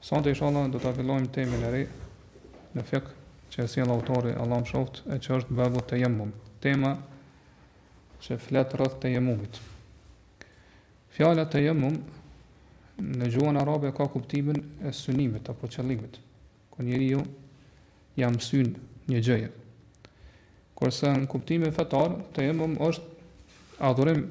Sonte inshallah do ta fillojmë temën e re në fikh që e sjell autori Allahu e mëshiroftë e që është babu tejemmum, tema që flet rreth tejemmumit. Fjala tejemmum në gjuhën arabe ka kuptimin e synimit apo qëllimit, kur njeriu ja mësyn një gjëje. Kurse në kuptimin fetar, tejemmum është adhurim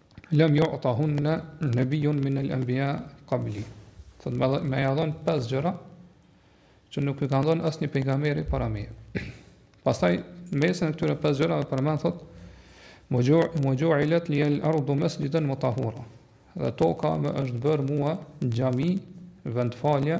Lem ju'tahunne nebijjun minel enbija kabli. Thot me, m'jan dhonë pes gjëra, që nuk ju kanë dhonë asnjë pejgamberi para meje. Pastaj, mesin e këtyre pes gjërave përmend, thot, ve xhuilet lijel erdu mesxhiden ve tahura. Dhe toka me është bërë mua xhami, vend falje,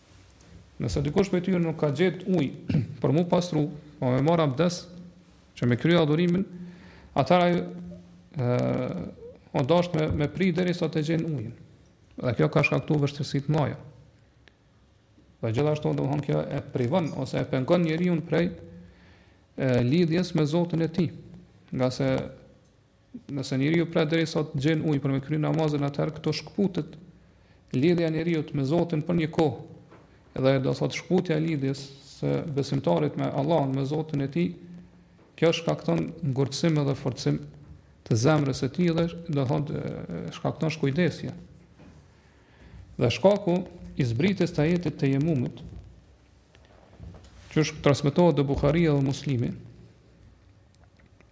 Nëse dikush prej tyre nuk ka gjet ujë për m'u pastru, për me marr abdes, që me kry adhurimin, atëherë ai o dashtë me, me prit derisa ta gjen ujën. Dhe kjo ka shkaktu vështirësi t'mdhaja. Dhe gjithashtu domethënë kjo e privon, ose e pengon njeriun prej e, lidhjes me Zotin e tij. Ngase Nëse njeriu pret derisa të gjen ujë për me kry namazin atëherë këtu shkëputet lidhja e njeriut me Zotin për një kohë. Edhe ai do thotë shkëputja e lidhjes së besimtarit me Allahun, me Zotin e tij, kjo shkakton ngurtësim edhe forcim të zemrës së tij dhe do thotë shkakton shkujdesje. Dhe shkaku i zbritjes të ajetit të tejemumit, që është transmetohet te Buhariu dhe Muslimi,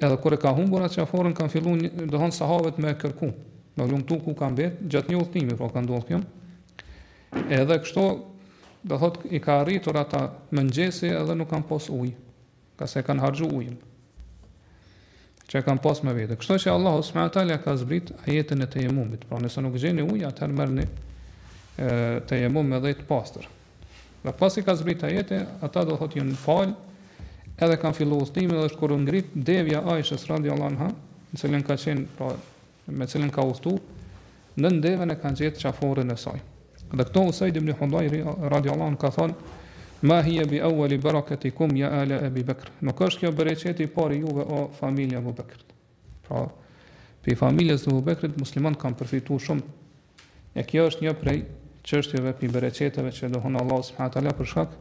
Edhe kur e ka humbur atë qaforen kanë filluar domethënë sahabët me kërku, me hulumtu ku ka mbet gjatë një udhëtimi pra ka ndodhur kjo. Edhe kështu do thot i ka arritur ata mëngjesi edhe nuk kanë pas ujë. Ngase e kanë harxhu ujin. Që kanë pas me vete. Kështu që Allahu subhanahu taala ka zbrit ajetin e tejemumit. Pra nëse nuk gjeni ujë, atëherë merrni tejemum me dhe të pastër. Dhe pasi ka zbrit ajeti, ata do thotë janë falë, edhe kanë filluar udhëtimin dhe është kur u ngrit devja e Aishës radhiyallahu anha, në cilën ka qenë pra me cilën ka udhëtu, nën deven e kanë gjetë qaforen e saj. Dhe këtu Usejd ibn Hudajri radhiyallahu anhu ka thënë Ma hiya bi awwali barakatikum ya ala Abi Bakr. Nuk është kjo bereqeti i parë i juve o familja e Abu Bakrit. Pra, prej familjes të Abu Bekrit muslimanët kanë përfituar shumë. E kjo është një prej çështjeve prej bereqeteve që domethënë Allah subhanahu wa taala për shkak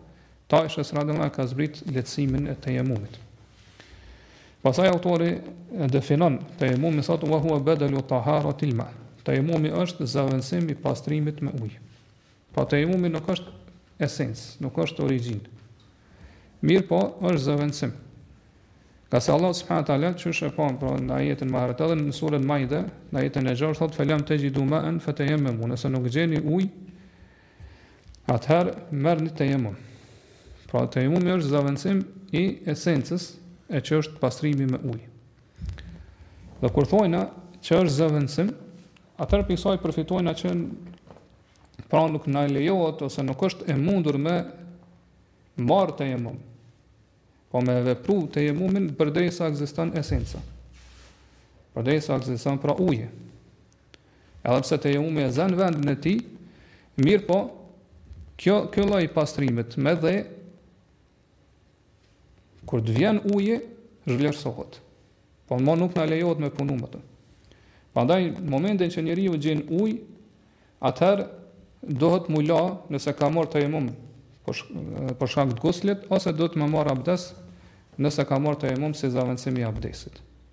të Aishës radhiyallahu ka zbrit lehtësimin e tejemumit. Pastaj autori e definon tejemumin thot wa huwa badalu taharatil ma. Tejemumi është zëvendësim i pastrimit me ujë. Po tejemumi nuk është esencë, nuk është origjinë. Mirëpo, është zëvendësim. Ngase Allah subhanahu taala çështë e pam pra në ajetin më herët edhe në surën Maide, në ajetin e 6 thotë felam te jidu ma an fatayammamu, nëse nuk gjeni ujë, atëherë merrni tejemum. Pra tejemumi është zëvendësim i esencës e që është pastrimi me ujë. Dhe kur thojna që është zëvendësim, atëherë prej kësaj përfitojmë atë që Pra nuk na lejohet ose nuk është e mundur me marrë tejemum. Po me vepru tejemumin përderisa ekziston esenca. Përderisa ekziston pra uji. Edhe pse tejemumi e zen vendin e tij, mirëpo, kjo, kjo lloj pastrimit me dhe, Kur të vjen uji, zhvlerësohet. Po më nuk na lejohet me punu me të. Prandaj, në momentin që njeriu gjen ujë, atëherë dohet mu la nëse ka marrë tejemum për shkak të guslit, ose dohet me marrë abdes nëse ka marrë tejemum si zavendësim i abdesit.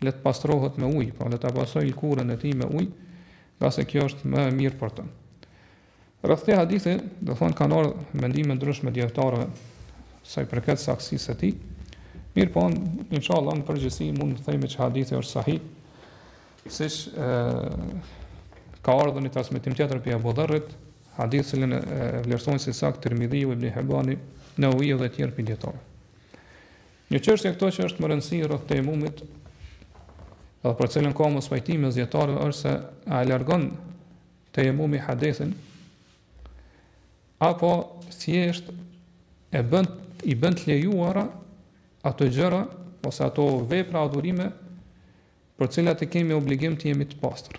Le të pastrohet me ujë, pra le ta pasojë lëkurën e tij me ujë, ngase kjo është më e mirë për të. Rreth këtij hadithi, domethënë kanë ardhur mendime të ndryshme dijetarëve sa i përket saktësisë së tij. Mirëpo, inshallah në përgjithësi mund të themi që hadithi është sahih. Siç ka ardhur një transmetim tjetër prej Abu Dharrit, hadith që e vlerësojnë si saktë Tirmidhiu ibn Hibani, Neveviu dhe të tjerë prej dijetarëve. Një çështje këtu që është me rëndësi rreth tejemumit, edhe për cilën ka mospajtim mes dijetarëve është se a e largon tejemumi hadethin apo thjesht e bën i bën të lejuara ato gjëra ose ato vepra adhurime për të cilat e kemi obligim të jemi të pastër.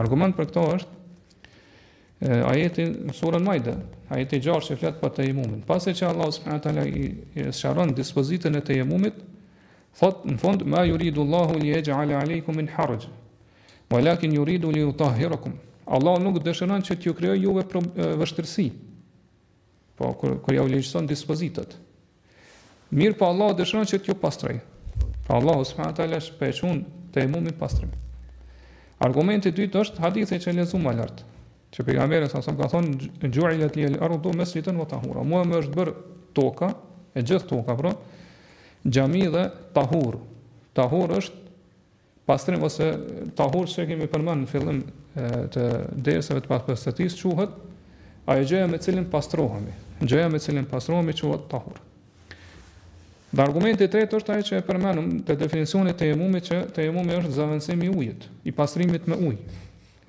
Argument për këto është ajeti në surën Maide, ajeti i gjashtë që flet për tejemumin. Pasi që Allahu subhanahu wa taala i, i sqaron dispozitën e tejemumit, thot në fund ma yuridu Allahu li yaj'al alaykum min haraj. Walakin yuridu li yutahhirakum. Allahu nuk dëshiron që t'ju krijojë juve vështirësi. Po kur kur ja u lehtëson dispozitat. Mirëpo Allah dëshiron që t'ju pastrojë. Pra Allah subhanahu wa taala shpjegon tejemumin pastrim. Argumenti i dytë është hadithi që lexuam më lart, që pejgamberi sa ka thonë ju'ilat li al-ardu masjidan wa tahura. Mua më është bërë toka, e gjithë toka pra, xhami dhe tahur. Tahur është Pastrim ose tahur që kemi përmend në fillim të dersave të pastërtisë quhet ajo gjëja me cilin pastrohemi. Gjëja me cilin pastrohemi quhet tahur. Dhe argumenti i tretë është ajo që e përmendëm te definicioni tejemumit që tejemumi është zëvendësim i ujit, i pastrimit me ujë.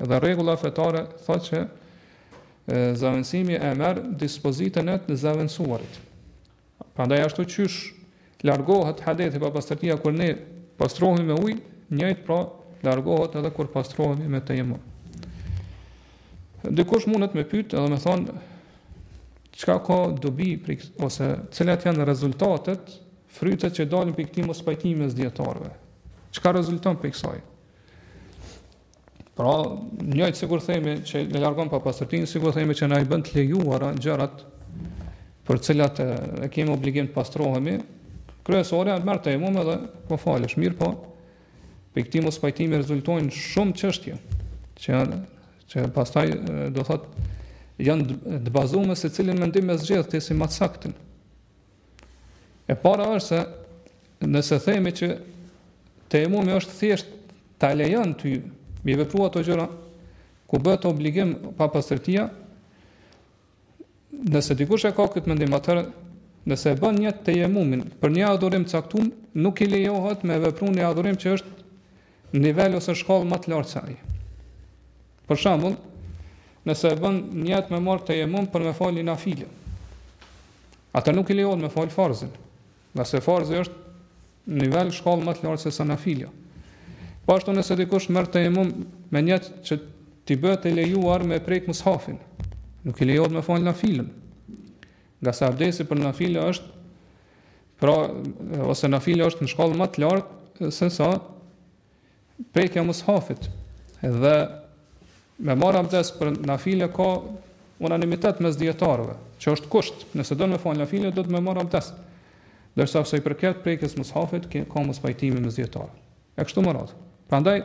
Dhe rregulla fetare thotë që zëvendësimi e merr dispozitën e të zëvendësuarit. Prandaj ashtu qysh largohet hadethi papastërtia kur ne pastrohemi me ujë, njëjtë pra largohet edhe kur pastrohemi me tejemum. Dikush mundet me pyet edhe me thon çka ka dobi prej ose cilat janë rezultatet, frytet që dalin prej këtij mospajtimi mes dijetarëve. Çka rezulton prej kësaj? Pra, njëjtë sikur themi që e largon papastërtinë, sikur themi që na i bën të lejuara gjërat për cilat e, e kemi obligim të pastrohemi, kryesorja merr tejemum edhe po falësh, mirëpo, prej këtij mospajtimi rezultojnë shumë çështje, që, që pastaj do të thotë, janë të bazume se cilin mendim e zgjedh ti si ma të saktin. E para është se nëse themi që tejemumi është thjesht ta lejon ty me i vepru ato gjëra ku bëhet obligim pastërtia nëse dikush e ka këtë mendim atëherë nëse bën nijet tejemumin për një adhurim të caktum nuk i lejohet me vepru një adhurim që është në nivel ose shkallë më të lartë se ai për shembull nëse bën nijet me marrë tejemum për me fal një nafile Atëherë nuk i lejohet me fal farzin, ngase farzi është në nivel shkallë më të lartë se sa nafila. Po ashtu nëse dikush merr tejemum me nijet që t'i bëhet e lejuar me prek mushafin, nuk i lejohet me fal nafilën. Ngase abdesi për nafile është pra ose nafilja është në shkallë më të lartë se sa Prekja e mushafit dhe me marr abdes për nafile ka unanimitet mes dijetarëve, që është kusht, nëse do në me falë nafile, duhet me marr abdes, ndërsa sa i përket prekjes së mushafit, ka mospajtim mes dijetarëve. E kështu me radhë. Prandaj,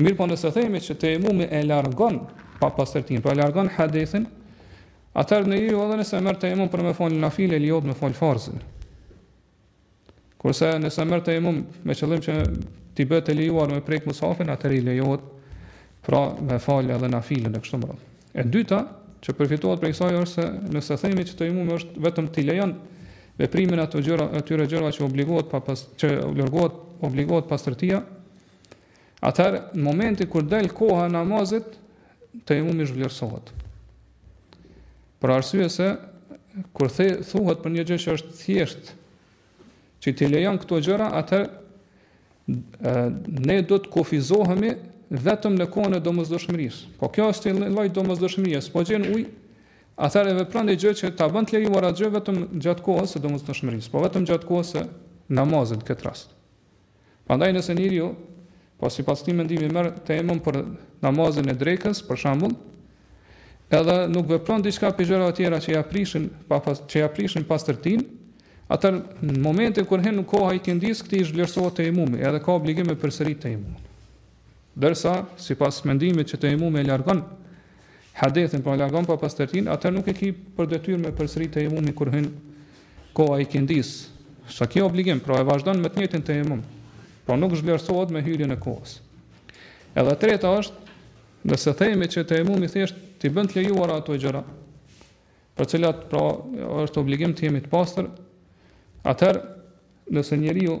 mirëpo nëse themi që tejemumi e largon papastërtinë, pra e largon hadethin, atëherë njeriu edhe nëse merr tejemum për me falë nafile, i lejohet me falë farzin. Kurse nëse merr tejemum me qëllim që t'i bëhet e lejuar me prek mushafin, atëherë i lejohet pra me falë edhe nafilen e kështu me radhë. E dyta, që përfitohet prej kësaj është se nëse themi që tejemumi është vetëm të lejon veprimin ato gjëra, atyre gjërave që obligohet pa pas, që largohet, obligohet pastërtia, atëherë në momentin kur del koha e namazit, tejemumi zhvlerësohet. Për arsye se kur the thuhet për një gjë që është thjesht që t'i lejon këto gjëra, atëherë ne do të kufizohemi vetëm në kohën e domosdoshmërisë. Po kjo është një lloj domosdoshmërie, s'po gjen ujë, atëherë vepron një gjë që ta bën të lejuar atë gjë vetëm gjatë kohës së domosdoshmërisë, po vetëm gjatë kohës së namazit në këtë rast. Prandaj nëse njeriu, po sipas këtij mendimi merr tejemum për namazin e drekës, për shembull, edhe nuk vepron diçka për gjëra të tjera që ia prishin, pa, që ia prishin pastërtinë, atëherë në momentin kur hyn koha e ikindisë, këtij i zhvlerësohet tejemumi, edhe ka obligim me përsërit tejemumin. Ndërsa, sipas mendimit që tejemumi e largon hadethin, pra e largon papastërtinë, atëherë nuk e ke për detyrë me përsërit tejemumin kur hyn koha e ikindisë. S'e ke obligim, pra e vazhdon me të njëjtin tejemum. Pra nuk zhvlerësohet me hyrjen e kohës. Edhe e treta është, nëse themi që tejemumi thjesht t'i bën të lejuara ato gjëra, për të cilat pra është obligim të jemi të pastër, atëherë nëse njeriu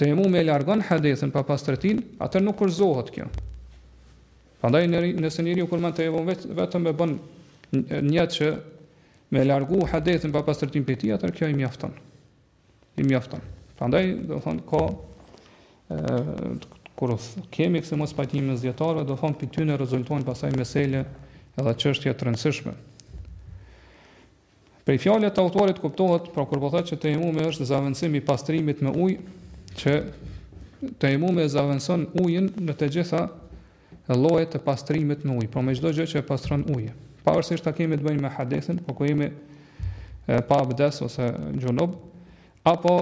Tejemumi e largon hadethin papastërtinë, atëherë nuk kushtëzohet kjo. Prandaj nëse njeriu kur merr tejemum vetëm e bën nijet që me largu hadethin papastërtinë prej tij, atëherë kjo i mjafton. I mjafton. Prandaj, domethënë, ka, kur kemi kësi mospajtimi mes dijetarëve, domethënë, prej tyre rezultojnë pastaj mesele edhe çështje të rëndësishme. Prej fjalëve të autorit kuptohet, pra kur po thotë që tejemumi është zëvendësim i pastrimit me ujë, që tejemumi e zëvendëson ujin në të gjitha llojet e pastrimit me ujë, pra me çdo gjë që e pastron uji. Pavarësisht a kemi të bëjmë me hadethin, po kur jemi pa abdes ose xhunub, Apo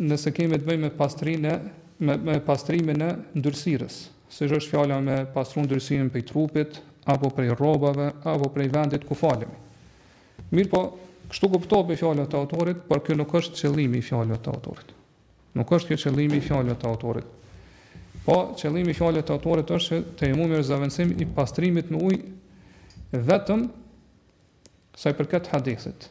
nëse kemi të bëjmë me pastrinë e, me, me pastrimin e ndyrësirës, siç është fjala me pastru ndyrësirën prej trupit, apo prej rrobave, apo prej vendit ku falemi. Mirëpo, kështu kuptohet me fjalët e autorit, por kjo nuk është qëllimi i fjalëve të autorit. Nuk është kjo qëllimi i fjalëve të autorit. Po, qëllimi i fjalëve të autorit është që tejemumi është zëvendësim i pastrimit me ujë vetëm sa i përket hadethit.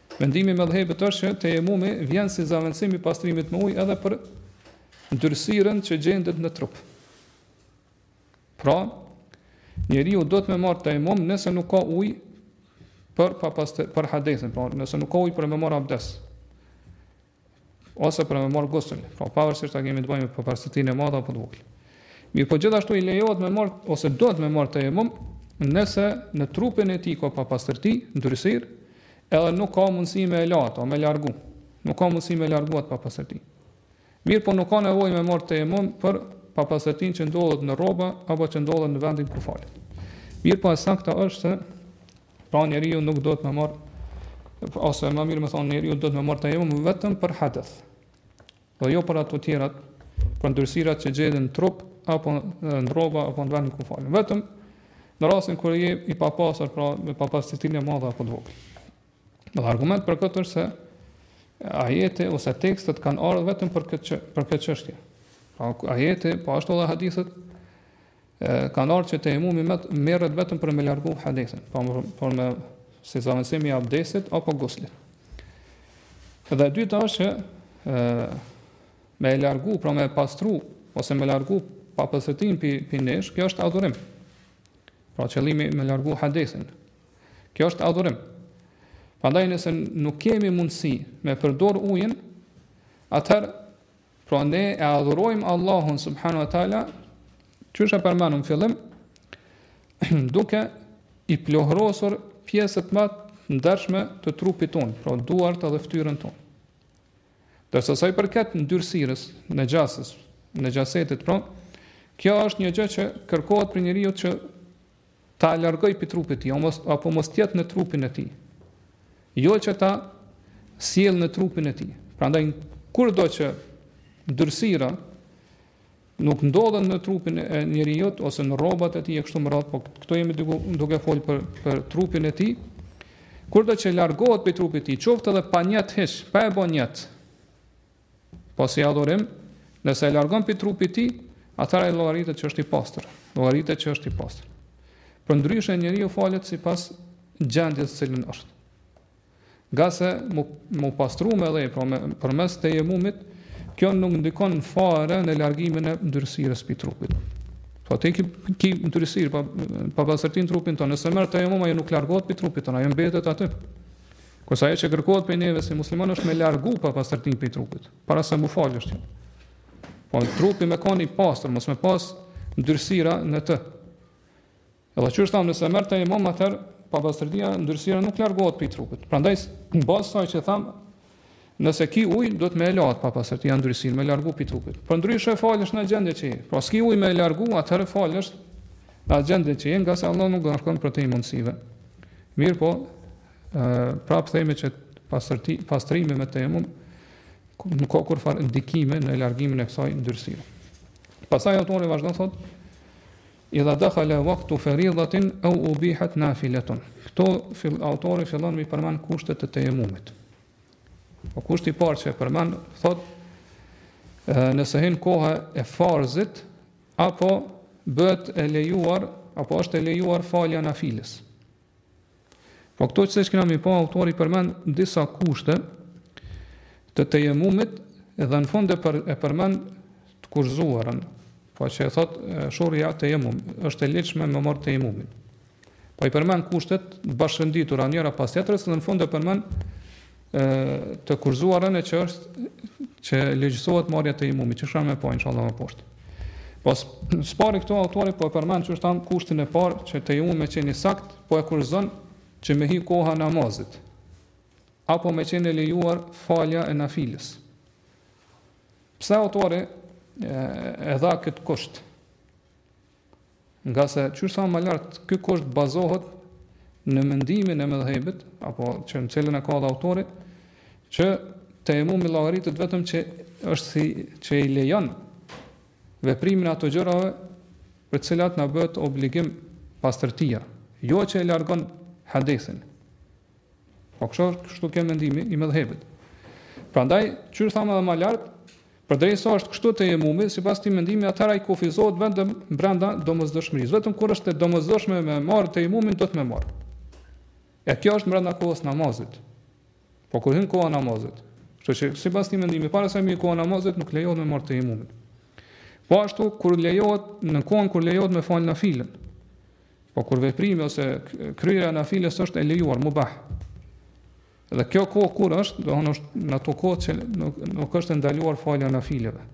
Mendimi i medhhebit është që tejemumi vjen si zëvendësim i pastrimit me ujë edhe për ndyrësirën që gjendet në trup. Pra, njeriu duhet me marrë tejemum nëse nuk ka ujë për pa pastër, për hadethin, pra nëse nuk ka ujë për me marrë abdes. ose për me marrë gusl, pra pavarësisht a kemi të bëjmë për papastërtinë e madhe apo të vogël. Mirëpo gjithashtu i lejohet me marrë, ose duhet me marrë tejemum, nëse në trupin e tij ka papastërti, ndyrësirë, edhe nuk ka mundësi me e la atë, o me largu, nuk ka mundësi me largu atë papastërti. Mirëpo nuk ka nevojë me marrë tejemum për papastërtinë që ndodhet në rroba, apo që ndodhet në vendin ku falet. Mirëpo e sakta është se Pra njeriu nuk duhet me marr ose më mirë më thonë njeriu duhet me marr tejemum vetëm për hadith. Dhe jo për ato të tjerat, për ndyrësirat që gjenden në trup apo në rroba apo në vendin ku falet. Vetëm në rastin kur je i papastër, pra me papastësinë e madhe apo të vogël. Dhe argument për këtë është se ajete ose tekstet kanë ardhur vetëm për këtë për këtë çështje. Pra ajete, po ashtu edhe hadithet kanë ardhur që tejemumi merret vetëm për me largu hadithin, po, për me si zavendësim i abdesit apo guslit. Dhe e dyta është që me e largu, pra me e pastru ose me largu papastërtinë pi, pi nesh, kjo është adhurim. Pra qëllimi me largu hadithin. Kjo është adhurim. Prandaj nëse nuk kemi mundësi me përdor ujin, atëherë Pra ne e adhurojmë Allahun subhanehu ve teala, qysh e përmendëm n'fillim, duke i pluhurosur pjesët më të ndershme të trupit tonë, pra duart edhe fytyrën tonë. Ndërsa sa i përket ndyrësirës, nexhasës, nexhasetit, pra, kjo është një gjë që kërkohet prej njeriut që ta largoj pi trupit tij, mos apo mos të jetë në trupin e tij. Jo që ta sjellë në trupin e tij. Prandaj kurdo që ndyrësira nuk ndodhen në trupin e njeriut ose në rrobat e tij e kështu me radhë, po këtu jemi duke duke fol për për trupin e tij. Kurdo që largohet prej trupit të tij, qoftë edhe pa nijet hiç, pa e bo nijet. Po si adhurim, nëse e largon pi trupit tij, atëherë ai llogaritet që është i pastër, llogaritet që është i pastër. Përndryshe njeriu falet sipas gjendjes t'cilën është. Ngase mu, mu pastru me dhe, pra me, përmes tejemumit, kjo nuk ndikon fare në largimin e ndyrësirës pi trupit. Po ti ki, ki ndyrësirë, pa, papastërti n'trupin tënd, nëse merr tejemum, ajo nuk largohet pi trupit tënd, ajo mbetet aty. Kurse ajo që kërkohet prej neve si muslimanë është me largu papastërtinë prej trupit, para se me u falsh. Po trupi me kanë i pastër, mos me pas ndyrësira në të. Edhe qysh e thamë, nëse merr tejemum, atëherë papastërtia ndyrësira nuk largohet prej trupit. Prandaj, në bazë t'asaj që thamë, nëse ki ujë, duhet me e la atë papastërti a ndyrësirë, me largu prej trupit. Përndryshe falesh në gjendje që je. Pra s'ki ujë me largu, atëherë falesh në gjendje që je, ngase Allahu nuk ngarkon përtej mundësive. Mirëpo, Prapë themi që pastërti, pastrimi me tejemum nuk ka kurrfarë ndikimi në largimin e kësaj ndyrësire. Pastaj autori vazhdon thotë, idha dakhala waqtu faridatin aw ubihat nafilatun. Ktu fill autori fillon me përmend kushtet e tejemumit. Po kushti i parë që e përmend thotë nëse hyn koha e farzit apo bëhet e lejuar apo është e lejuar falja nafilës. Po këtu qysh kena me pa, autori përmend disa kushte të tejemumit dhe në fund e, për, e përmend të kurzuarën, pra që e thot shuri'a tejemum, është e ligjshme me marrë tejemumin. Po i përmend kushtet bashkëngjitura njëra pas tjetrës dhe në fund e përmend të kurzuarën e që është që legjislohet marrja tejemumit, qysh kemi me pa, insha Allah më poshtë. Pra, së pari këtu autori po e përmend qysh thamë kushtin e parë që tejemumi me qenë i saktë, po e kushtëzon që me hi koha namazit, apo me qenë e lejuar falja e nafiles. Pse autori e, e dha këtë kusht? Ngase qysh thamë më lart ky kusht bazohet në mendimin e medhhebit, apo që të cilin e ka dhe autori, që tejemumi llogaritet vetëm që është, që i lejon veprimin ato gjërave për cilat na bëhet obligim pastërtia, jo që e largon hadithin. Po kështu kështu ky mendimi i medhhebit. Prandaj, qysh thamë edhe më lart, përderisa është kështu tejemumi, sipas këtij mendimi, atëherë ai kufizohet vetëm brenda domosdoshmërisë. Vetëm kur është e domosdoshme me marr tejemumin duhet me marr. E kjo është brenda kohës namazit. Po kur hyn koha namazit. Kështu që sipas këtij mendimi, para se me hi koha namazit nuk lejohet me marr tejemumin. Po ashtu kur lejohet në kohën kur lejohet me fal nafilen. Po kur veprimi ose kryerja e nafiles është e lejuar mubah. Dhe kjo kohë kur është, do thonë është në ato kohë që nuk, nuk është ndaluar falja e nafileve.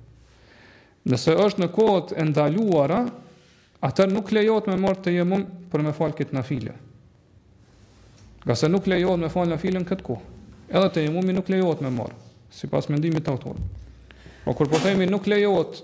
Nëse është në kohët e ndaluara, atëherë nuk lejohet me marr tejemum për me fal këtë nafile. Ngase nuk lejohet me fal nafile në këtë kohë. Edhe tejemumi nuk lejohet me marr, sipas mendimit të autorit. Po kur po themi nuk lejohet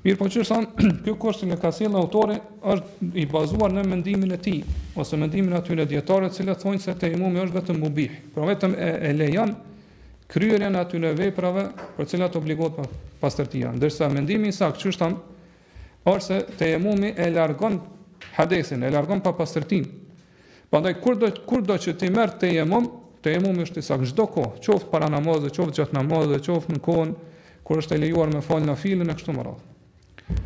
Mirëpo qysh thamë, ky kusht që e ka sjellë autori është i bazuar në mendimin e tij, ose mendimin e atyre dijetarëve të cilët thonë se tejemumi është vetëm mubih, pra vetëm e, e lejon kryerjen e atyre veprave për cilat obligohet pastërtia. Ndërsa mendimi i saktë qysh thamë, është se tejemumi e largon hadethin, e largon papastërtinë. Prandaj, kurdo, kurdo që ti merr tejemum, tejemumi është i saktë, çdo kohë, qoftë para namazit, qoftë gjatë namazit, qoftë në kohën, Kur është e lejuar me fal nafilen e kështu me radhë.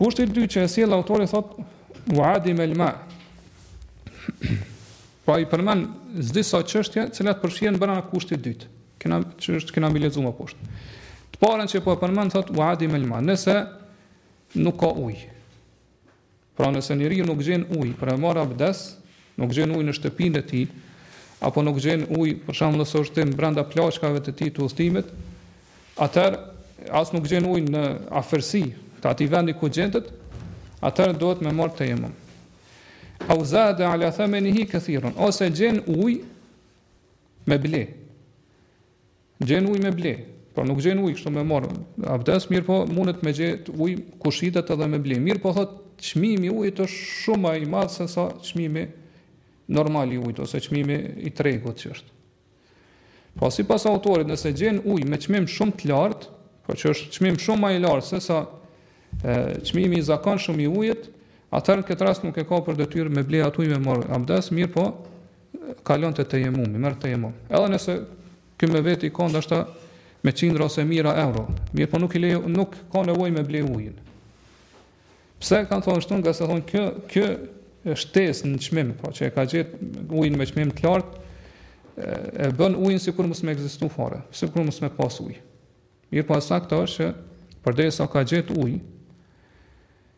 Kushti i dytë që e sjell autori thot ue adimel ma. Pra po i përmend disa çështje, të cilat përfshihen brenda kushtit të dytë. Kena qysh kena me i lexuar më poshtë. Të parën që po e përmend thot ue adimel ma. Nëse nuk ka ujë. Pra nëse njeriu nuk gjen ujë për e marrë abdes, nuk gjen ujë në shtëpinë e tij, apo nuk gjen ujë, për shembull nëse është udhëtim brenda plaçkave të tij të udhëtimit, atëherë as nuk gjen ujë në afërsi të atij vendi ku gjendet, atëherë duhet me marrë tejemum. Au zade ala thamenihi kethiran, ose gjen ujë me ble. Gjen ujë me ble, pra nuk gjen ujë kështu me marr abdes, mirëpo mundet me gjet ujë ku shitet edhe me ble. Mirëpo thotë çmimi i ujit është shumë më i madh se sa çmimi normal i ujit ose çmimi i tregut që është. Pra sipas autorit, nëse gjen ujë me çmim shumë të lartë, pra që është çmim shumë më i lartë se sa çmimi i zakonshëm i ujit, atëherë në këtë rast nuk e ka për detyrë me ble atë ujë me marr abdes, mirëpo kalon te tejemumi, merr tejemum. Edhe nëse ky me veti ka ndoshta me qindra ose mijëra euro, mirëpo nuk i le nuk ka nevojë me ble ujin. Pse e kanë thonë ashtu? Nga se thonë kjo kjo shtesë në çmim, pra që e ka gjet ujin me çmim të lartë, e bën ujin sikur mos me ekzistu fare, sikur mos me pas ujë. Mirëpo e sakta është që përderisa ka gjet ujë,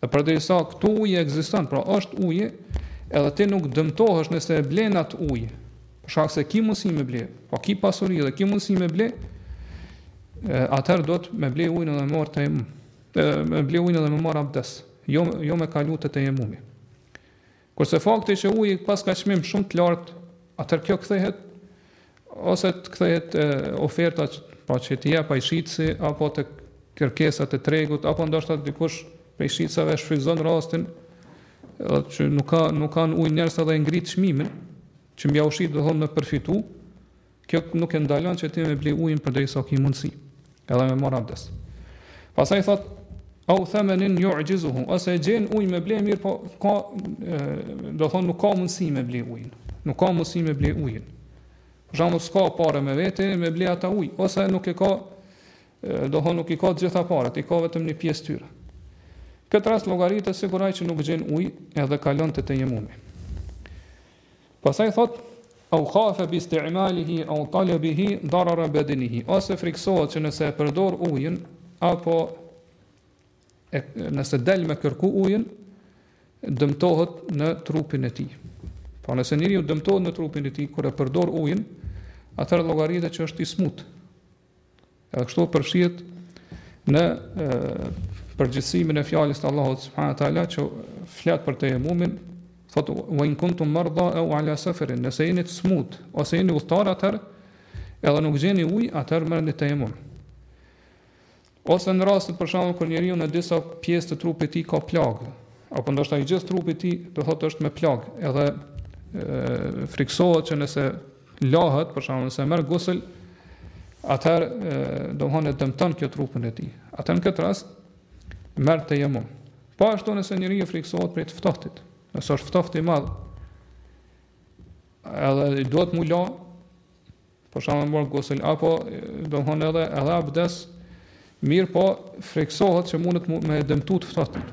Dhe përderisa këtu uji ekziston, pra është uji, edhe ti nuk dëmtohesh nëse e blen atë ujë, për shkak se ki mundësi me ble, po ki pasuri dhe ki mundësi me ble, atëherë duhet me ble ujin edhe me marr te me ble ujin edhe me marr abdes, jo, jo me kalu te tejemumi. Kurse fakti që uji paska çmim shumë të lartë, atëherë kjo kthehet ose të kthehet te oferta pra që ta jep ai shitësi apo te kërkesat e tregut apo ndoshta dikush prej shitësave shfrytëzon rastin edhe që nuk ka nuk kanë ujë njerëz edhe e ngrit çmimin që me jau shit do thonë me përfitu Kjo nuk e ndalon që ti me ble ujin përderisa ke mundësi, edhe me marr abdes. Pastaj thotë au thamanin yu'jizuhu, ose gjen ujë me ble mirëpo s'ka do thonë nuk ka mundësi me ble ujin. Nuk ka mundësi me ble ujin. Ja s'ka pare me vete, me ble atë ujë, ose nuk e ka do thonë nuk i ka të gjitha paret, i ka vetëm një pjesë të tyre. Këtë rast llogaritet sikur ai që nuk gjen ujë edhe kalon te tejemumi. Pastaj thotë, Au khafe bi isti'malihi au talabihi darara badanihi, ose frikësohet që nëse e përdor ujin apo e, nëse del me kërku ujin, dëmtohet në trupin e tij. Pra nëse njeriu dëmtohet në trupin e tij kur e përdor ujin, atëherë llogaritet që është i smut. Edhe kështu përfshihet në përgjithësimin e fjalës të Allahut subhanahu wa taala që flet për tejemumin, thotë wa in kuntum marda aw ala safarin, nëse jeni të smut ose jeni udhëtar atëherë edhe nuk gjeni ujë, atëherë merrni tejemum. Ose në rastet për shembull kur njeriu në disa pjesë të trupit të tij ka plagë, apo ndoshta i gjithë trupi i tij do thotë është me plagë, edhe friksohet që nëse lahet, për shembull, nëse merr gusl, atëherë domethonë e dëmton kjo trupin e tij. Atëherë në këtë rast merr tejemum. Po ashtu nëse njeriu friksohet prej të ftohtit, nëse është ftohtë i madh, edhe i duhet mu la, për shembull me marr gusl, apo domethonë edhe edhe abdes, mirëpo friksohet që mundet me dëmtu të ftohtit.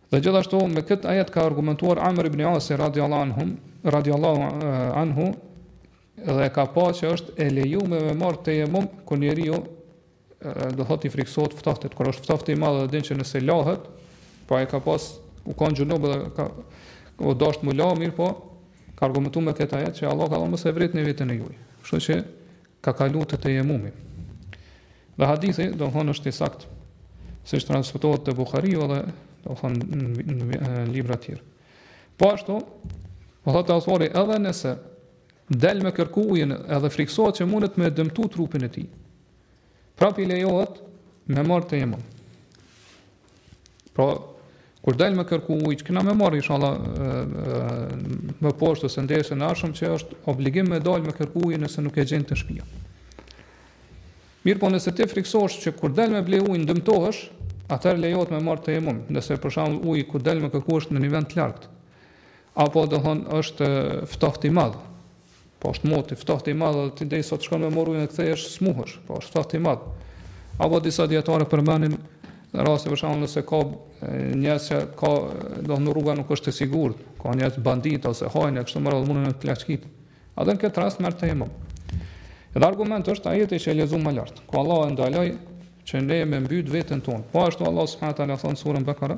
Dhe gjithashtu me këtë ajet ka argumentuar Amr ibn Asi radiallahu anhu, radiallahu anhu dhe ka pa që është e leju me me marr tejemum kur njeriu do thot i friksohet ftohtit, kur është ftohti i madh edhe din që nëse lahet, pra e ka pas u kanë xhunub dhe ka, u dasht mu la, mirëpo, ka argumentu me këtë ajet që Allah tha dhe mos e vritni veten e juj. Kështu që ka kalu te tejemumi. Dhe hadithi, domethonë, është i saktë, siç transmetohet te Buhariu dhe domethonë në libra të tjerë. Po ashtu, po thotë autori edhe nëse del me kërku ujin edhe friksohet që mundet me dëmtu trupin e tij. Prapë i lejohet me marr tejemum. Pra, kur del me kërku ujë, që kena me marr, inshallah, më poshtë ose n'dersin e ardhshëm, që është obligim me dalë me kërku ujë nëse nuk e gjen te shpia. Mirëpo nëse ti friksosh që kur del me ble ujin dëmtohesh, atëherë lejohet me marr tejemum, nëse për shembull uji kur del me kërku është në një vend të largët, apo domethonë është ftohtë i madh, Po është moti, ftohtë i madh, ti deri sa t'shkon me marr ujin e kthehesh smuhesh, po është ftohtë i madh. Apo disa dietarë përmendin në raste për shembull nëse ka njerëz që ka domethonë rruga nuk është e sigurt, ka njerëz bandit ose hajna kështu me radhë munden të plaçkit. Atëherë në këtë rast merr tejemum. Edhe argument është ajeti që e lexum më lart, ku Allah e ndaloi që ne me mbyt veten tonë. Po ashtu Allah subhanahu wa taala thotë n'suren Bakara,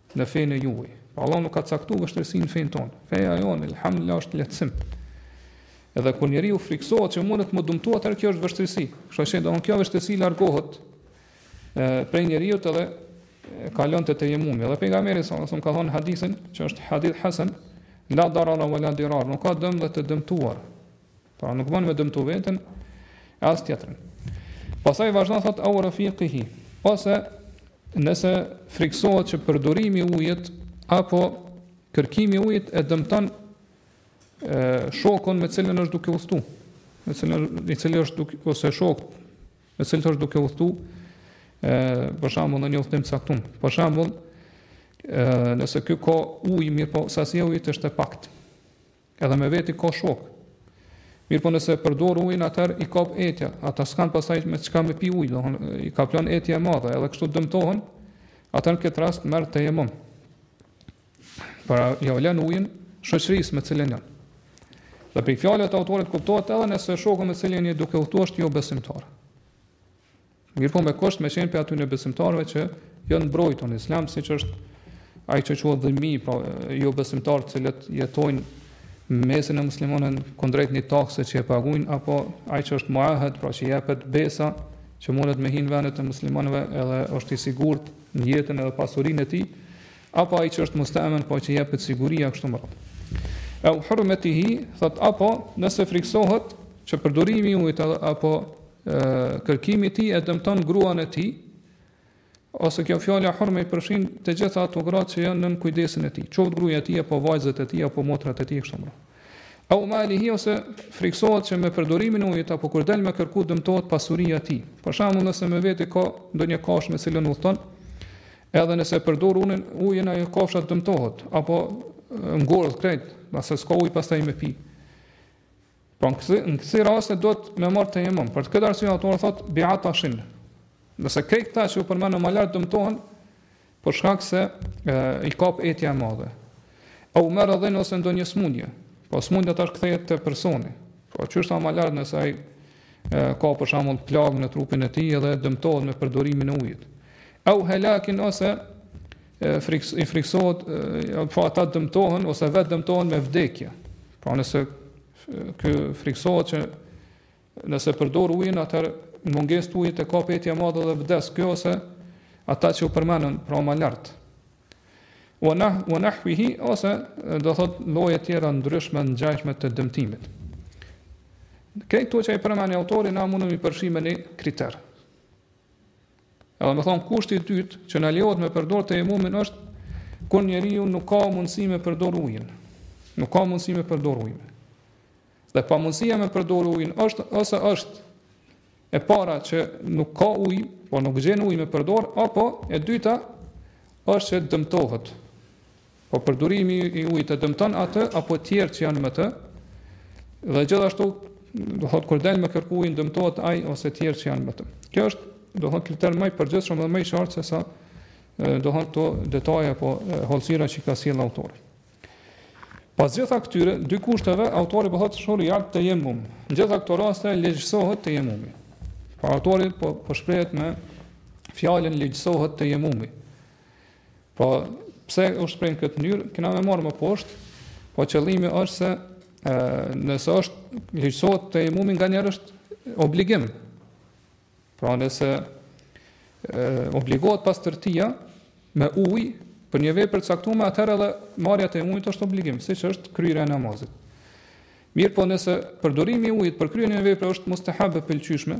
në fenë e juaj. Pra Allah nuk ka caktu vështirësi në fenë tonë. Feja jonë, elhamdulillah, është lehtësim. Edhe kur njeriu friksohet që mundet me u dëmtu, atëherë kjo është vështirësi. Kështu që domethonë kjo vështirësi largohet e, prej njeriut edhe kalon te tejemumi. Dhe Pejgamberi, salallahu alejhi ve selem ka thonë hadithin, që është hadith hasen, la darara vë la dirar, nuk ka dëm dhe të dëmtuar. Pra nuk bën me dëmtu veten e as tjetrin. Pastaj vazhdon thot au rafiqihi, ose nëse friksohet që përdorimi i ujit apo kërkimi i ujit e dëmton shokun me cilin është duke udhëtu, me cilin i cili është duke ose shok me cilin është duke udhëtu, ë për shembull në një udhëtim të caktuar. Për shembull, ë nëse ky ka ujë, mirëpo sasia e ujit është e paktë. Edhe me veti ka shokë. Mirëpo nëse e përdor ujin atëherë i kap etja. Ata s'kanë pastaj me çka me pi ujë, domthon i kaplon etja e madhe, edhe kështu dëmtohen. Atëherë në këtë rast merr tejemum. Pra ia lën ujin shoqërisë me cilën jan. Dhe prej fjalëve të autorit kuptohet edhe nëse shoku me cilin je duke udhëtuar është jobesimtar. Mirëpo me kusht me qenë prej atyne jobesimtarëve që janë mbrojtur në islam, siç është ai që quhet dhimi, pra jobesimtarë të cilët jetojnë mesin e muslimanëve kundrejt një takse që e paguajnë apo ai që është muahed, pra që jepet besa që mundet me hi në vendet e muslimanëve edhe është i sigurt në jetën edhe pasurinë e tij, apo ai që është mustamen, po që jepet siguria kështu me radhë. Au hurmetihi, thot apo nëse friksohet që përdorimi i ujit apo kërkimi i tij e dëmton gruan e tij, ose kjo fjala hurme i përfshin të gjitha ato gra që janë nën kujdesin e tij, qoftë gruaja e tij apo vajzat e tij apo motrat e tij kështu me. Au malihi ose friksohet që me përdorimin e ujit apo kur del me kërku dëmtohet pasuria e tij. Për shembull, nëse me veti ka ndonjë kafshë me cilën udhton, edhe nëse përdor unin, ujin ajo kafsha dëmtohet apo ngordh krejt, nëse s'ka ujë pastaj me pi. Pra në kët në kësi raste duhet me marr tejemum. Për këtë arsye autori thotë bi atashin. Nëse krejt këta që u përmendën më lart dëmtohen për shkak se e, i kap etja e madhe. Au meredin ose ndonjë smundje. Po smundja tash kthehet te personi. Po qysh u tha më lart nëse ai ka për shembull plagë në trupin e tij dhe dëmtohet me përdorimin e ujit. Au helakin ose i friksohet po ata dëmtohen ose vetë dëmtohen me vdekje. Pra nëse ky friksohet që nëse përdor ujin atëherë në mungesë të ujit e kap etja e madhe dhe vdes ky ose ata që u përmendën pra më lart. Wa nah wa nahwihi ose do thot lloje të tjera ndryshme ngjashme të dëmtimit. Këto që i përmendi autori na mundemi i përfshijmë në një kriter. Edhe me thonë, kushti i dytë që na lejohet me përdor tejemumin është kur njeriu nuk ka mundësi me përdor ujin. Nuk ka mundësi me përdor ujin. Dhe pamundësia me përdor ujin është, ose është e para që nuk ka uj, po nuk gjen uj me përdor, apo e dyta është që dëmtohet. Po përdorimi i ujit e dëmton atë apo të tjerë që janë me të? Dhe gjithashtu, do thotë kur del me kërku ujin dëmtohet ai ose të tjerë që janë me të. Kjo është, do thotë kriter më i përgjithshëm dhe më i qartë se sa do thotë to detaje apo hollësira që ka sjell autori. Pas gjitha këtyre dy kushteve, autori po thotë shuria tejemum. Në gjitha këto raste ligjësohet tejemumi. Pra autori po po shprehet me fjalën ligjësohet tejemumi. Po pse u shpreh në këtë mënyrë? Kena me marr më poshtë, po qëllimi është se ë nëse është ligjësohet tejemumi nganjëherë është obligim. Pra nëse ë obligohet pastërtia me ujë për një vepër të caktuar, atëherë edhe marrja e tejemumit është obligim, siç është kryerja e namazit. Mirëpo nëse përdorimi i ujit për kryerjen e një vepre është mustehab e pëlqyshme,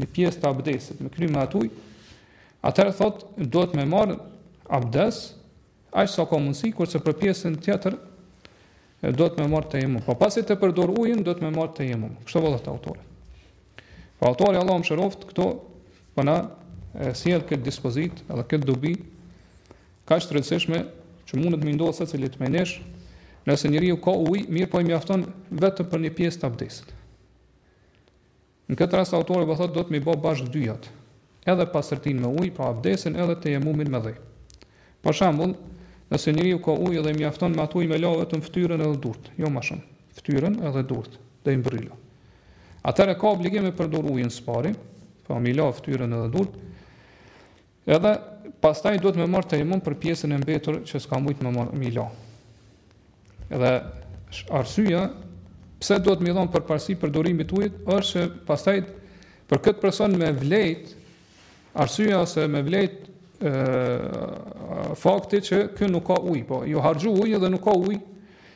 një pjesë të abdesit, me kry me atë ujë, atëherë thot duhet me marr abdes, aq sa ka mundësi, kurse për pjesën tjetër duhet me marr tejemum. Po pasi të përdor ujin, duhet me marr tejemum. Kështu vlla thotë autori. Po autori Allahu e mëshiroft këtu po na sjell këtë dispozit, edhe këtë dobi kaq të rëndësishme që mundet me i ndodhë secilit prej nesh, nëse njeriu ka ujë, mirëpo i mjafton vetëm për një pjesë të abdesit. Në këtë rast autori po thotë duhet me i ba bashkë dyjat, edhe pastërtinë me ujë, pra abdesin edhe tejemumin me dhe. Për shembull, nëse njeriu ka ujë dhe i mjafton me atë ujë me la vetëm fytyrën edhe durt, jo ma shumë, fytyrën edhe durt, deri m'bryla. Atëherë ka obligim me përdorë ujin së pari, pra me i la fytyrën edhe durt, Edhe pastaj duhet me marr tejemum për pjesën e mbetur që s'ka mujt me marr me i la. Edhe arsyeja pse duhet me i dhon përparësi përdorimit të ujit është se pastaj për këtë person me vlejt arsyeja ose me vlejt e, fakti që ky nuk ka ujë, po ju harxhu uji dhe nuk ka ujë,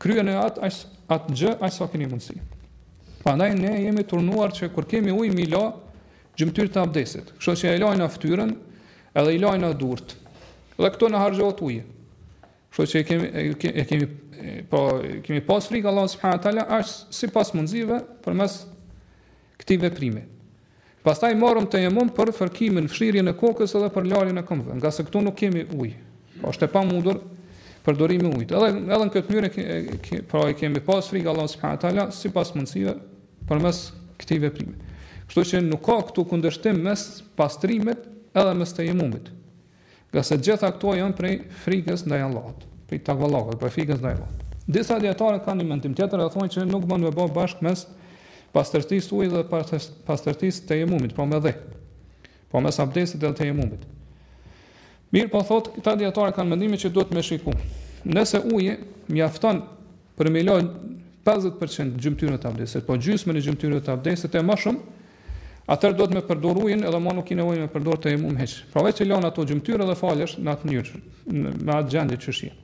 Kryeni atë aq atë gjë aq sa keni mundësi. Prandaj ne jemi t'urdhëruar që kur kemi ujë mi la gjymtyrët e abdesit. Kështu që e lajna fytyrën edhe i lajna durt. Dhe këtu na harxhohet uji. Kështu që e kemi e kemi pra kemi pas frikë Allahun subhanahu wa taala as sipas mundësive përmes këtij veprimi. Pastaj marrim tejemum për fërkimin, fshirjen e kokës edhe për larjen e këmbëve, ngase këtu nuk kemi ujë. Pra është e pamundur përdorimi i ujit. Edhe edhe në këtë mënyrë e ke, pra e kemi pas frikë Allahun subhanahu wa taala sipas mundësive përmes këtij veprimi. Kështu që nuk ka këtu kundërshtim mes pastrimit edhe mes tejemumit. Ngase të gjitha këto janë prej frikës ndaj Allahut, prej takvallëkut, prej frikës ndaj Allahut. Disa dijetarë kanë një mendim tjetër dhe thonë që nuk bën me bë bashkë mes pastërtisë së ujit dhe pastërtisë së tejemumit, po me dhe. Po mes abdesit dhe tejemumit. Mirëpo thotë, këta dijetarë kanë mendime që duhet me shiku nëse uji mjafton Për me la 50 për qind gjymtyrëve të abdesit, po gjysmën e gjymtyrëve të abdesit e më shumë, atëherë duhet me përdor ujin edhe ma nuk ki nevojë me përdor tejemum hiç. Pra veç i lan ato gjymtyrë edhe falesh në atë mënyrë, me atë gjendje qysh je.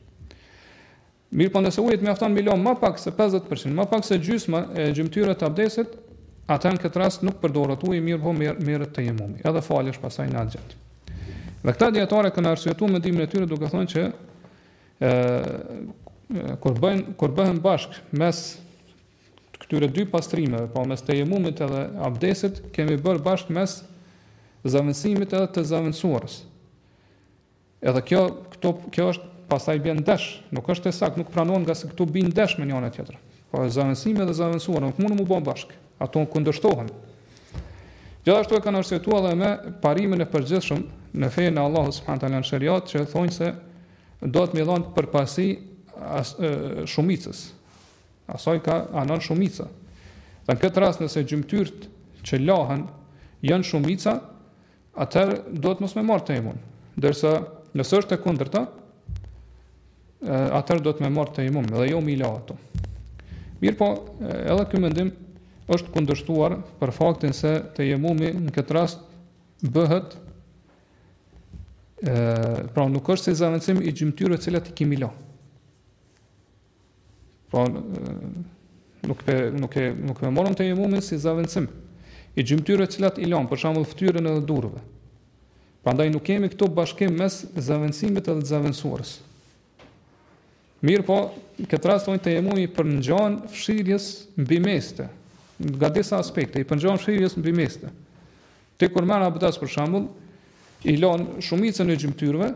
Mirëpo nëse uji të mjafton me la ma pak se 50%, ma pak se gjysma e gjymtyrëve të abdesit, atëherë në këtë rast nuk përdoret uji, mirëpo merret tejemumi, edhe falesh pastaj në atë gjendje. Dhe këta dijetarë e kanë arsyetu mendimin e tyre duke thonë që Ë kur bën kur bëhen bashk mes këtyre dy pastrimeve, pa po, mes tejemumit edhe abdesit, kemi bërë bashk mes zavendësimit edhe të zavendësuarës. Edhe kjo, këto, kjo është pastaj bie ndesh, nuk është e saktë, nuk pranohet ngase këto bien ndesh me njëra-tjetrën. Po zavendësimi dhe e zavendësuara nuk mundën të bëhen bashkë. Ato kundërshtohen. Gjithashtu e kanë arsyetuar edhe me parimin e përgjithshëm në fenë e Allahut subhanahu teala në sheriat që thonë se Duhet m'i dhon përparësi shumicës. Asaj kah anon shumica. Dhe në këtë rast nëse gjymtyrt që lahen janë shumica, atëherë duhet mos me marr tejemum. Ndërsa nëse është e kundërta, atëherë duhet me marr tejemum dhe jo me i la ato. Mirëpo, edhe ky mendim është kundërshtuar për faktin se tejemumi në këtë rast bëhet pra nuk është si zavendësim i gjymtyrëve të cilat i kemi la. Pra nuk e nuk e nuk e morëm tejemumin si zavendësim i gjymtyrëve të cilat i lamë, për shembull fytyrën edhe duarve. Prandaj nuk kemi këtu bashkim mes zavendësimit edhe të zavendësuarës. Mirëpo, këtë rast thonë tejemumi i përngjan fshirjes mbi meste, nga disa aspekte, i përngjan fshirjes mbi meste. Ti kur merr abdes për shembull, i lan shumicën e gjymtyrëve,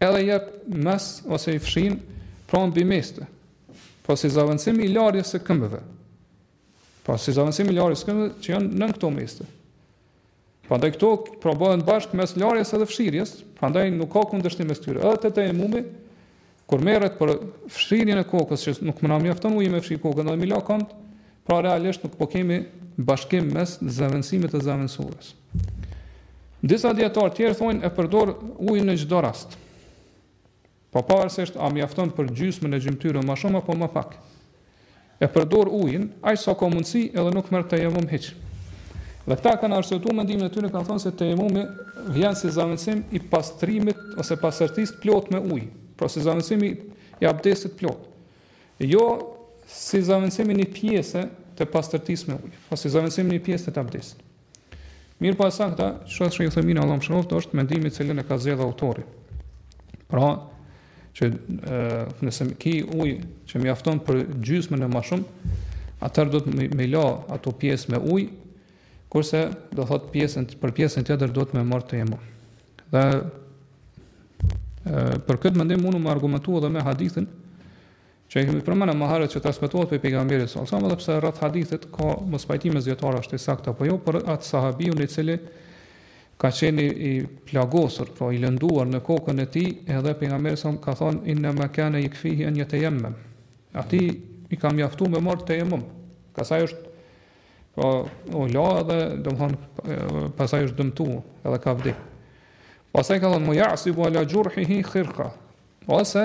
edhe jep mes'h ose i fshin pra mbi meste. Po si zavendësim i larjes së këmbëve. Po si zavendësim i larjes së këmbëve që janë nën këto meste. Prandaj këto pra bëhen bashkë mes larjes edhe fshirjes, prandaj nuk ka kundërshtim mes tyre. Edhe te tejemumi kur merret për fshirjen e kokës që nuk më na mjafton uji me fshirë kokën edhe me i la komt, pra realisht nuk po kemi bashkim mes zëvendësimit e të zëvendësuarës. Disa dijetarë tjerë thonë e përdor ujin në çdo rast. Po pavarësisht a mjafton për gjysmën e gjymtyrëve ma shumë apo ma pak. E përdor ujin aq sa ka mundësi edhe nuk merr tejemum hiç. Dhe këta e kanë arsyetuar mendimin e tyre kanë thënë se tejemumi vjen si zavendësim i pastrimit ose pastërtisë të plotë me ujë, pra si zavendësim i i abdestit të plotë. Jo si zavendësim i një pjese të pastërtisë me ujë, pra si zavendësim i një pjese të abdestit. Mirëpo e sakta, siç thotë Uthejmini Allahu e mëshiroftë, është mendimi të cilin e ka zgjedhë autori. Pra, që e, nëse ki ujë që mjafton për gjysmën e ma shumë, atëherë duhet me i la ato pjesë me ujë, kurse do thot pjesën për pjesën tjetër duhet me marr tejemum. Dhe e, për këtë mendim mun me argumentu edhe me hadithin Që e kemi përmen ma herët që transmetohet prej Pejgamberit sallallahu alejhi we sallam edhe pse rreth hadithit ka mospajtim mes dijetarëve a është i saktë apo jo, por atë sahabiun i cili ka qenë i, i plagosur, pra i lënduar në kokën e tij, edhe Pejgamberi sallallahu alejhi we sallam ka thonë innama kana yakfihi an yatayammam. Atij i ka mjaftu me marr tejemum. Pastaj është pra u la edhe domthon pastaj është dëmtuar edhe ka vdek. Pastaj ka thonë wa ya'sibu ala jurhihi khirqa. Ose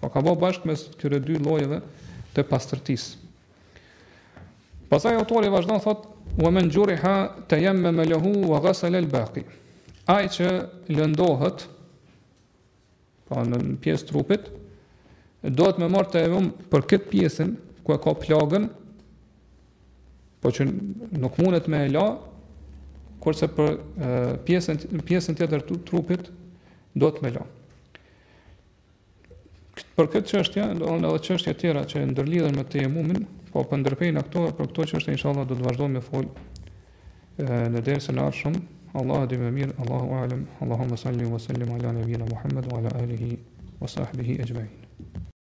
Po ka bo bashkë mes këtyre dy llojeve të pastërtisë. Pastaj autori vazhdon thotë wa man juriha tayammama lahu wa ghasala al-baqi. Ai që lëndohet pra në pjesë trupit, duhet me marrë tejemum për këtë pjesën ku e ka plagën, po që nuk mundet me e la, kurse për pjesën, pjesën tjetër të trupit, duhet me la. Për këtë çështje, do të thonë edhe çështje të tjera që ndërlidhen me tejemumin, po po e ndërprejna këtu, për këto çështje inshallah do të vazhdojmë me fol në dersin e ardhshëm. Allahu e di më mirë, Allahu alem. Allahumma salli wa sallim ala nabina Muhammad wa ala alihi wa sahbihi ajma'in.